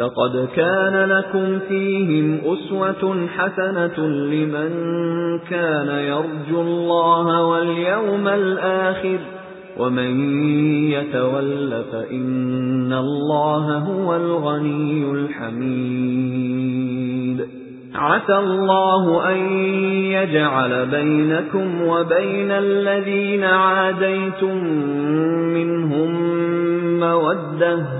لقد كان لكم فيهم أسوة حسنة لمن كان يرجو الله واليوم الآخر ومن يتول فإن الله هو الغني الحميد. عسى الله أن يجعل بينكم وبين الذين عاديتم منهم مودة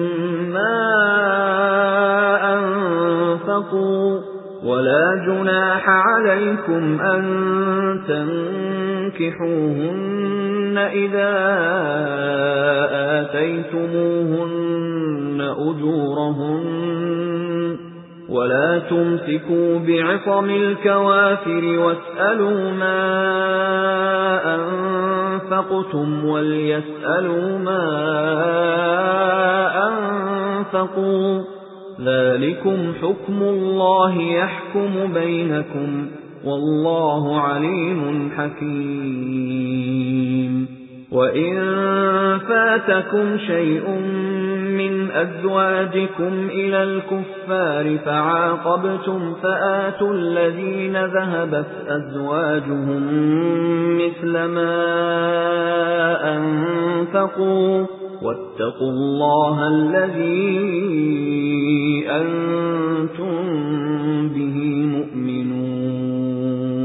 عَلَيْكُمْ أَن تَنكِحُوهُنَّ إِذَا آتَيْتُمُوهُنَّ أُجُورَهُنَّ وَلَا تُمْسِكُوا بِعِصَمِ الْكَوَافِرِ وَاسْأَلُوا مَا أَنفَقْتُمْ وَلْيَسْأَلُوا مَا أَنفَقُوا ذَلِكُمْ حُكْمُ اللَّهِ يَحْكُمُ بَيْنَكُمْ وَاللَّهُ عَلِيمٌ حَكِيمٌ. وَإِن فَاتَكُمْ شَيْءٌ مِنْ أَزْوَاجِكُمْ إِلَى الْكُفَّارِ فَعَاقَبْتُمْ فَآتُوا الَّذِينَ ذَهَبَتْ أَزْوَاجُهُم مِثْلَ مَا أَنفَقُوا وَاتَّقُوا اللَّهَ الَّذِي